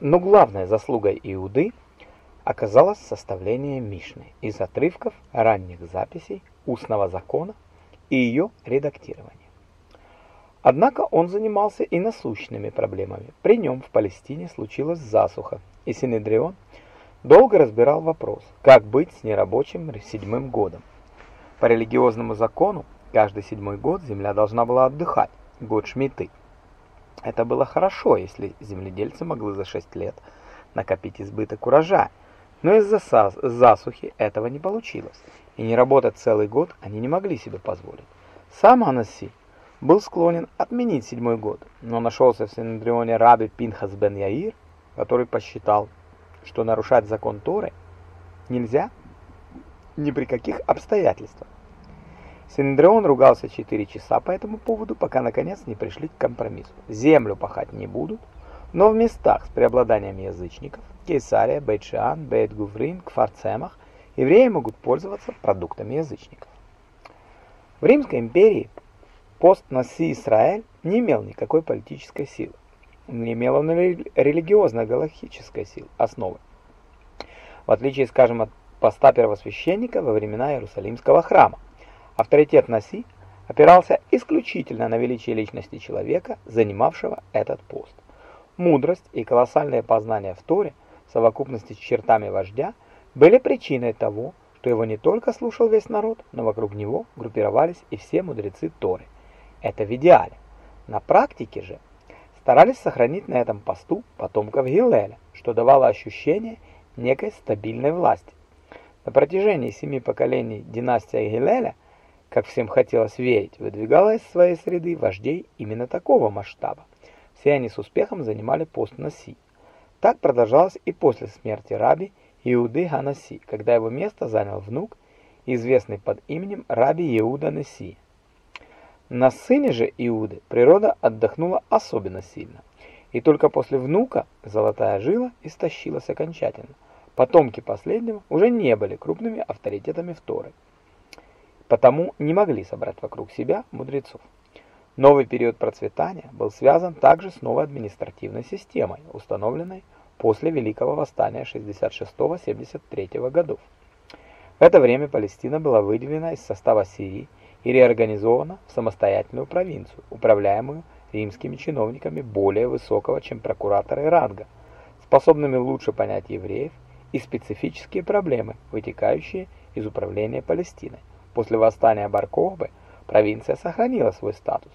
Но главной заслугой Иуды оказалось составление Мишны из отрывков ранних записей устного закона и ее редактирование. Однако он занимался и насущными проблемами. При нем в Палестине случилась засуха, и Синедрион долго разбирал вопрос, как быть с нерабочим седьмым годом. По религиозному закону, каждый седьмой год земля должна была отдыхать, год Шмиты. Это было хорошо, если земледельцы могли за 6 лет накопить избыток урожая, но из-за засухи этого не получилось, и не работать целый год они не могли себе позволить. Сам Анаси был склонен отменить седьмой год, но нашелся в Синедрионе раби Пинхас бен Яир, который посчитал, что нарушать закон Торы нельзя ни при каких обстоятельствах. Синедрион ругался 4 часа по этому поводу, пока наконец не пришли к компромиссу. Землю пахать не будут, но в местах с преобладанием язычников Кейсария, Бейт-Шиан, Бейт-Гуврин, Кфарцемах евреи могут пользоваться продуктами язычников. В Римской империи пост Наси Израиль не имел никакой политической силы. Не имел он религиозно-галактической силы, основы. В отличие, скажем, от поста первосвященника во времена Иерусалимского храма. Авторитет Наси опирался исключительно на величие личности человека, занимавшего этот пост. Мудрость и колоссальное познание в Торе в совокупности с чертами вождя были причиной того, что его не только слушал весь народ, но вокруг него группировались и все мудрецы Торы. Это в идеале. На практике же старались сохранить на этом посту потомков Гилеля, что давало ощущение некой стабильной власти. На протяжении семи поколений династия Гилеля – как всем хотелось верить, выдвигала из своей среды вождей именно такого масштаба. Все они с успехом занимали пост Наси. Так продолжалось и после смерти раби Иуды Ханаси, когда его место занял внук, известный под именем раби Иуда Наси. На сыне же Иуды природа отдохнула особенно сильно. И только после внука золотая жила истощилась окончательно. Потомки последнего уже не были крупными авторитетами в Торе потому не могли собрать вокруг себя мудрецов. Новый период процветания был связан также с новой административной системой, установленной после Великого Восстания 66-73 годов. В это время Палестина была выделена из состава Сирии и реорганизована в самостоятельную провинцию, управляемую римскими чиновниками более высокого, чем прокураторы ранга, способными лучше понять евреев и специфические проблемы, вытекающие из управления Палестиной. После восстания Бар-Кохбы провинция сохранила свой статус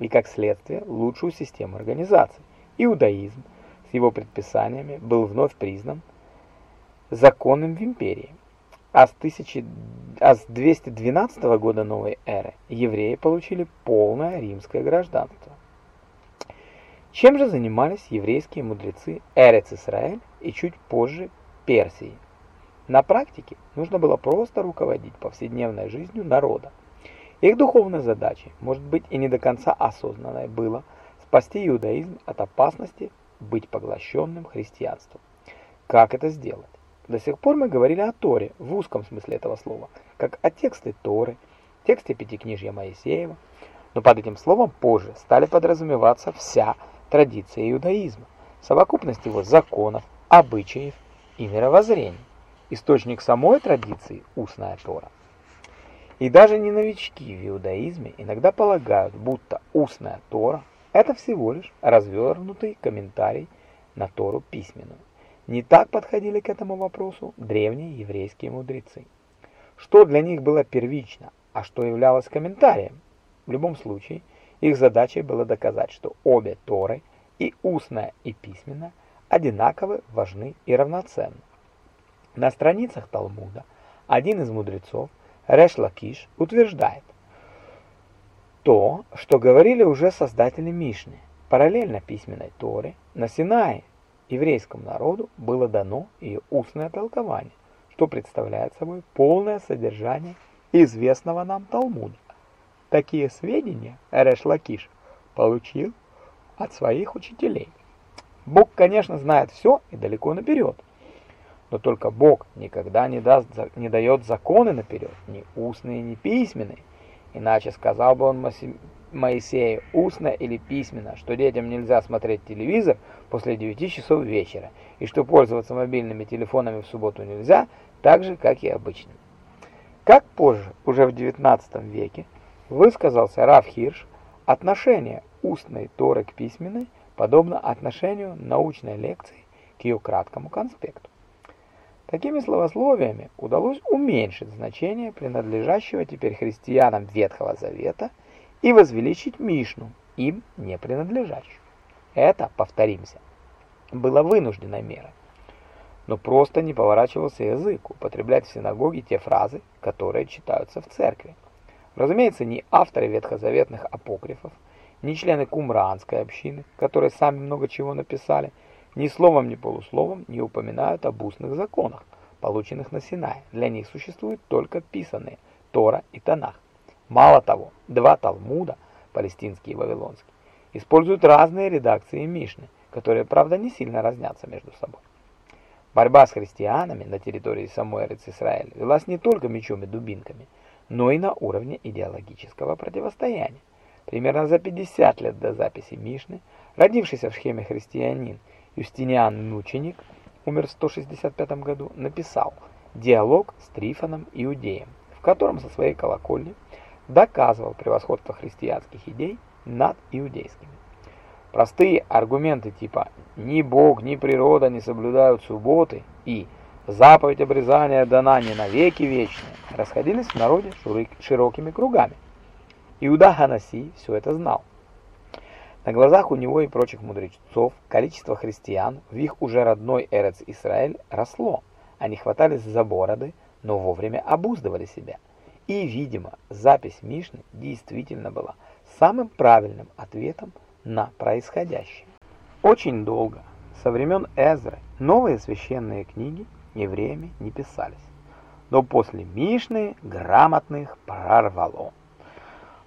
и, как следствие, лучшую систему организации. Иудаизм с его предписаниями был вновь признан законным в империи. А с, 1000, а с 212 года новой эры евреи получили полное римское гражданство. Чем же занимались еврейские мудрецы Эрец-Исраэль и чуть позже Персии? На практике нужно было просто руководить повседневной жизнью народа. Их духовной задачей, может быть и не до конца осознанной, было спасти иудаизм от опасности быть поглощенным христианством. Как это сделать? До сих пор мы говорили о Торе в узком смысле этого слова, как о тексте Торы, тексте Пятикнижья Моисеева, но под этим словом позже стали подразумеваться вся традиция иудаизма, совокупность его законов, обычаев и мировоззрений источник самой традиции – устная Тора. И даже не новички в иудаизме иногда полагают, будто устная Тора – это всего лишь развернутый комментарий на Тору письменную. Не так подходили к этому вопросу древние еврейские мудрецы. Что для них было первично, а что являлось комментарием? В любом случае, их задачей было доказать, что обе Торы, и устная, и письменная, одинаково важны и равноценны. На страницах Талмуда один из мудрецов, Реш Лакиш, утверждает то, что говорили уже создатели Мишны. Параллельно письменной Торе на Синае еврейскому народу было дано ее устное толкование, что представляет собой полное содержание известного нам Талмуда. Такие сведения Реш Лакиш получил от своих учителей. Бог, конечно, знает все и далеко наперед, но только Бог никогда не, даст, не дает законы наперед, ни устные, ни письменные. Иначе сказал бы он Моисею устно или письменно, что детям нельзя смотреть телевизор после 9 часов вечера, и что пользоваться мобильными телефонами в субботу нельзя, так же, как и обычно. Как позже, уже в 19 веке, высказался Раф Хирш, отношение устной Торы к письменной подобно отношению научной лекции к ее краткому конспекту. Такими словословиями удалось уменьшить значение принадлежащего теперь христианам Ветхого Завета и возвеличить Мишну, им не принадлежащую. Это, повторимся, было вынужденной мерой. Но просто не поворачивался язык употреблять в синагоге те фразы, которые читаются в церкви. Разумеется, ни авторы ветхозаветных апокрифов, ни члены кумранской общины, которые сами много чего написали, ни словом, ни полусловом не упоминают об устных законах, полученных на Синае. Для них существуют только писанные Тора и Танах. Мало того, два Талмуда, палестинский и вавилонский, используют разные редакции Мишны, которые, правда, не сильно разнятся между собой. Борьба с христианами на территории самой Эрец-Исраэль велась не только мечом и дубинками, но и на уровне идеологического противостояния. Примерно за 50 лет до записи Мишны, родившийся в схеме христианин Юстиниан Мученик, умер в 165 году, написал «Диалог с Трифоном Иудеем», в котором со своей колокольни доказывал превосходство христианских идей над иудейскими. Простые аргументы типа «ни Бог, ни природа не соблюдают субботы» и «заповедь обрезания дана не навеки вечные» расходились в народе широкими кругами. Иуда Ханаси все это знал. На глазах у него и прочих мудрецов количество христиан в их уже родной Эрец-Исраэль росло. Они хватались за бороды, но вовремя обуздывали себя. И, видимо, запись Мишны действительно была самым правильным ответом на происходящее. Очень долго, со времен Эзры, новые священные книги евреями не писались. Но после Мишны грамотных прорвало.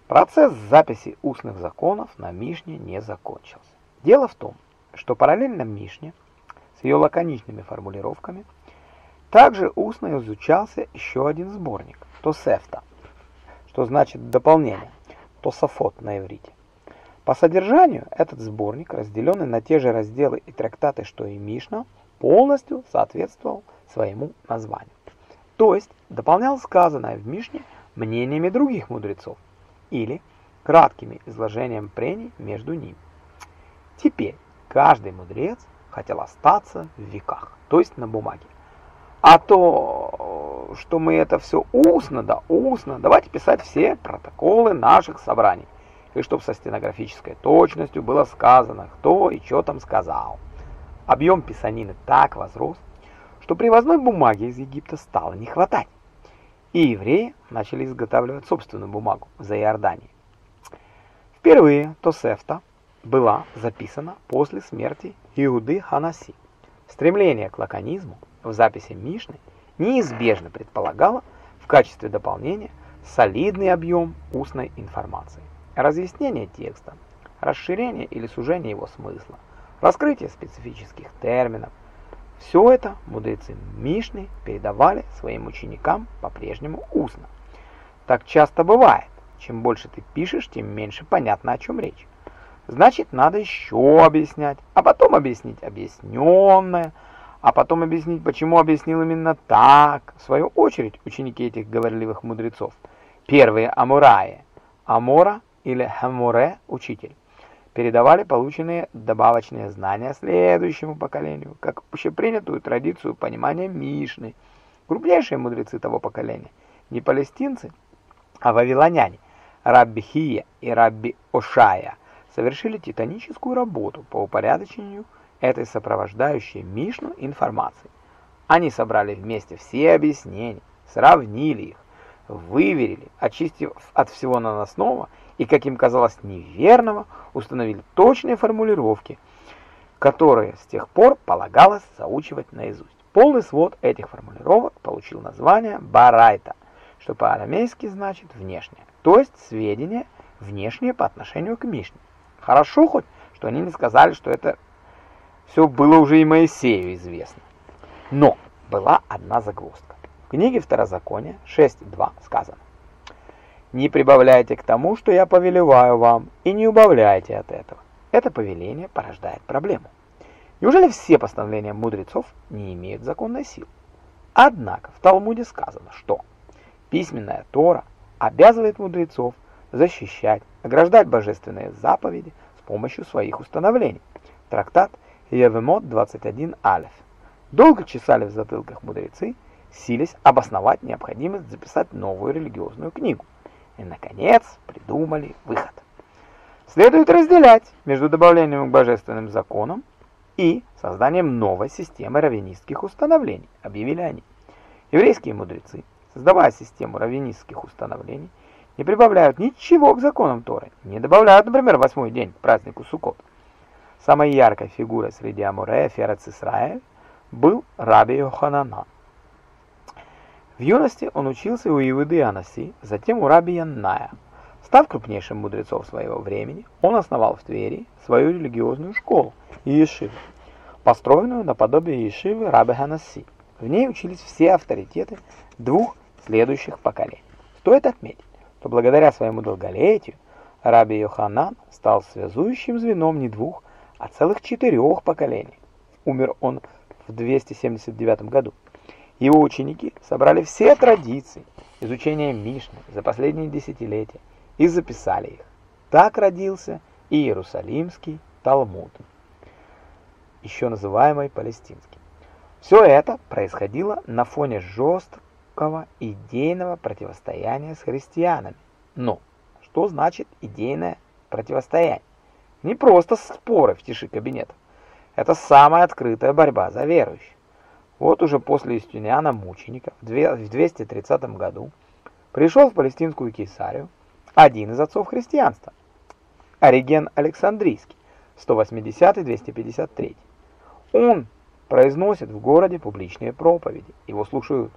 Процесс записи устных законов на Мишне не закончился. Дело в том, что параллельно Мишне с ее лаконичными формулировками также устно изучался еще один сборник Тосефта, что значит дополнение, Тософот на иврите. По содержанию этот сборник, разделенный на те же разделы и трактаты, что и Мишна, полностью соответствовал своему названию. То есть дополнял сказанное в Мишне мнениями других мудрецов, или краткими изложением прений между ними. Теперь каждый мудрец хотел остаться в веках, то есть на бумаге. А то, что мы это все устно, да устно, давайте писать все протоколы наших собраний. И чтобы со стенографической точностью было сказано, кто и что там сказал. Объем писанины так возрос, что привозной бумаги из Египта стало не хватать и евреи начали изготавливать собственную бумагу за Иорданией. Впервые Тосефта была записана после смерти Иуды Ханаси. Стремление к лаконизму в записи Мишны неизбежно предполагало в качестве дополнения солидный объем устной информации, разъяснение текста, расширение или сужение его смысла, раскрытие специфических терминов, все это мудрецы Мишны передавали своим ученикам по-прежнему устно. Так часто бывает. Чем больше ты пишешь, тем меньше понятно, о чем речь. Значит, надо еще объяснять, а потом объяснить объясненное, а потом объяснить, почему объяснил именно так. В свою очередь, ученики этих говорливых мудрецов. Первые амураи. Амора или хамуре – учитель передавали полученные добавочные знания следующему поколению, как общепринятую традицию понимания Мишны. Крупнейшие мудрецы того поколения, не палестинцы, а вавилоняне, Рабби Хия и Рабби Ошая, совершили титаническую работу по упорядочению этой сопровождающей Мишну информации. Они собрали вместе все объяснения, сравнили их, выверили, очистив от всего наносного и, как им казалось, неверного, установили точные формулировки, которые с тех пор полагалось заучивать наизусть. Полный свод этих формулировок получил название «барайта», что по-арамейски значит «внешнее», то есть сведения внешние по отношению к Мишне. Хорошо хоть, что они не сказали, что это все было уже и Моисею известно. Но была одна загвоздка. Книге Второзакония 6.2 сказано Не прибавляйте к тому, что я повелеваю вам, и не убавляйте от этого. Это повеление порождает проблему. Неужели все постановления мудрецов не имеют законной силы? Однако в Талмуде сказано, что письменная Тора обязывает мудрецов защищать, ограждать божественные заповеди с помощью своих установлений. Трактат Евемот 21 Алеф. Долго чесали в затылках мудрецы, сились обосновать необходимость записать новую религиозную книгу. И, наконец, придумали выход. Следует разделять между добавлением к божественным законам и созданием новой системы раввинистских установлений, объявили они. Еврейские мудрецы, создавая систему раввинистских установлений, не прибавляют ничего к законам Торы, не добавляют, например, восьмой день к празднику Суккот. Самой яркой фигурой среди Амурея Ферец был Раби Йохананан. В юности он учился у Иуды Анаси, затем у Раби Янная. Став крупнейшим мудрецом своего времени, он основал в Твери свою религиозную школу Иешиву, построенную наподобие Иешивы Раби Ханаси. В ней учились все авторитеты двух следующих поколений. Стоит отметить, что благодаря своему долголетию Раби Йоханан стал связующим звеном не двух, а целых четырех поколений. Умер он в 279 году. Его ученики собрали все традиции изучения Мишны за последние десятилетия и записали их. Так родился Иерусалимский Талмуд, еще называемый Палестинский. Все это происходило на фоне жесткого идейного противостояния с христианами. Но что значит идейное противостояние? Не просто споры в тиши кабинетов. Это самая открытая борьба за верующих. Вот уже после Юстиниана Мученика в 230 году пришел в палестинскую Кейсарию один из отцов христианства, Ориген Александрийский, 180-253. Он произносит в городе публичные проповеди, его слушают.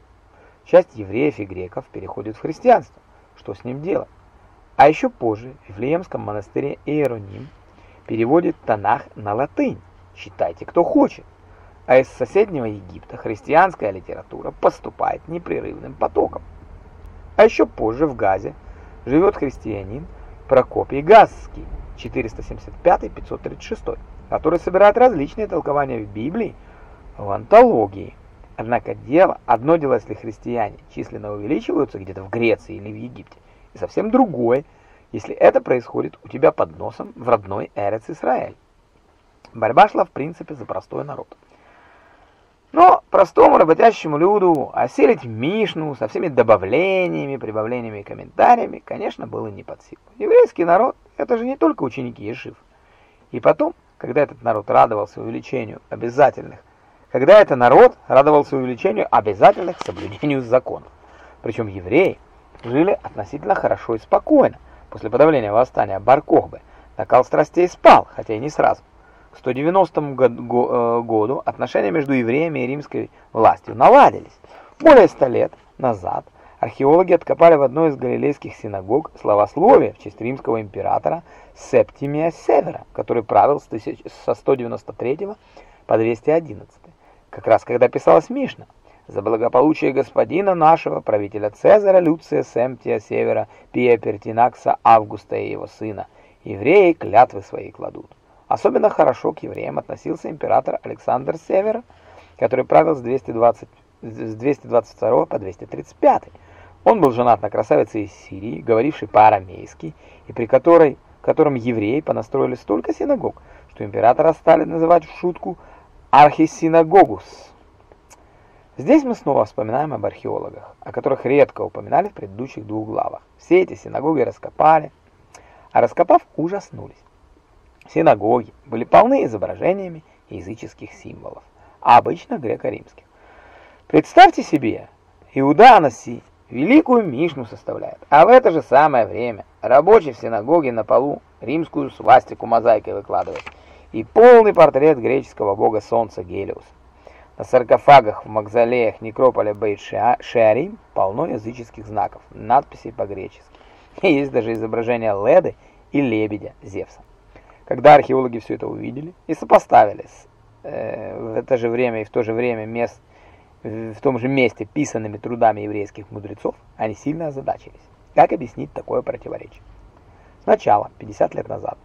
Часть евреев и греков переходит в христианство. Что с ним делать? А еще позже в Вифлеемском монастыре Иероним переводит Танах на латынь. Читайте, кто хочет а из соседнего Египта христианская литература поступает непрерывным потоком. А еще позже в Газе живет христианин Прокопий Газский, 475-536, который собирает различные толкования в Библии в антологии. Однако дело, одно дело, если христиане численно увеличиваются где-то в Греции или в Египте, и совсем другое, если это происходит у тебя под носом в родной Эрец Израиль. Борьба шла в принципе за простой народ. Но простому работящему люду осилить Мишну со всеми добавлениями, прибавлениями и комментариями, конечно, было не под силу. Еврейский народ – это же не только ученики Ешив. И потом, когда этот народ радовался увеличению обязательных, когда этот народ радовался увеличению обязательных соблюдению законов. Причем евреи жили относительно хорошо и спокойно. После подавления восстания Бар-Кохбы накал страстей спал, хотя и не сразу. К 190 э, году отношения между евреями и римской властью наладились. Более ста лет назад археологи откопали в одной из галилейских синагог словословие в честь римского императора Септимия Севера, который правил со 193 по 211. Как раз когда писалась Мишна. За благополучие господина нашего, правителя Цезаря Люция Семтия Севера, Пия Пертинакса Августа и его сына, евреи клятвы свои кладут. Особенно хорошо к евреям относился император Александр Север, который правил с, 220, с 222 по 235. Он был женат на красавице из Сирии, говорившей по-арамейски, и при которой, котором евреи понастроили столько синагог, что императора стали называть в шутку архисинагогус. Здесь мы снова вспоминаем об археологах, о которых редко упоминали в предыдущих двух главах. Все эти синагоги раскопали, а раскопав, ужаснулись. Синагоги были полны изображениями языческих символов, а обычно греко-римских. Представьте себе, Иуда Анаси великую Мишну составляет, а в это же самое время рабочий в синагоге на полу римскую свастику мозаикой выкладывает и полный портрет греческого бога солнца Гелиуса. На саркофагах в мавзолеях некрополя Бейт-Шеарим полно языческих знаков, надписей по-гречески. Есть даже изображение Леды и лебедя Зевса. Когда археологи все это увидели и сопоставили э, в это же время и в то же время мест, в том же месте писанными трудами еврейских мудрецов, они сильно озадачились. Как объяснить такое противоречие? Сначала, 50 лет назад,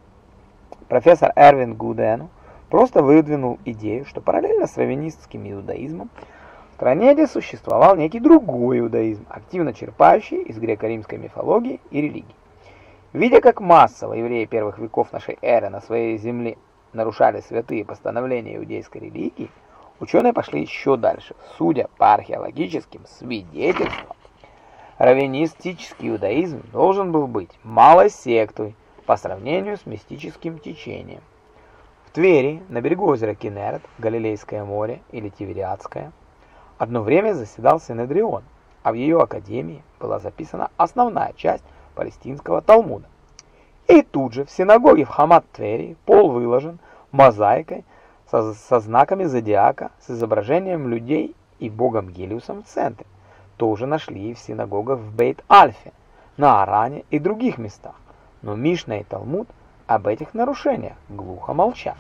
профессор Эрвин Гудену просто выдвинул идею, что параллельно с раввинистским иудаизмом в этой существовал некий другой иудаизм, активно черпающий из греко-римской мифологии и религии. Видя, как массово евреи первых веков нашей эры на своей земле нарушали святые постановления иудейской религии, ученые пошли еще дальше. Судя по археологическим свидетельствам, раввинистический иудаизм должен был быть малой сектой по сравнению с мистическим течением. В Твери, на берегу озера Кенерет, Галилейское море или Тивериадское, одно время заседал Синедрион, а в ее академии была записана основная часть палестинского Талмуда. И тут же в синагоге в Хамат-Твери пол выложен мозаикой со, со знаками зодиака с изображением людей и богом Гелиусом в центре. Тоже нашли и в синагогах в Бейт-Альфе, на Аране и других местах. Но Мишна и Талмуд об этих нарушениях глухо молчат.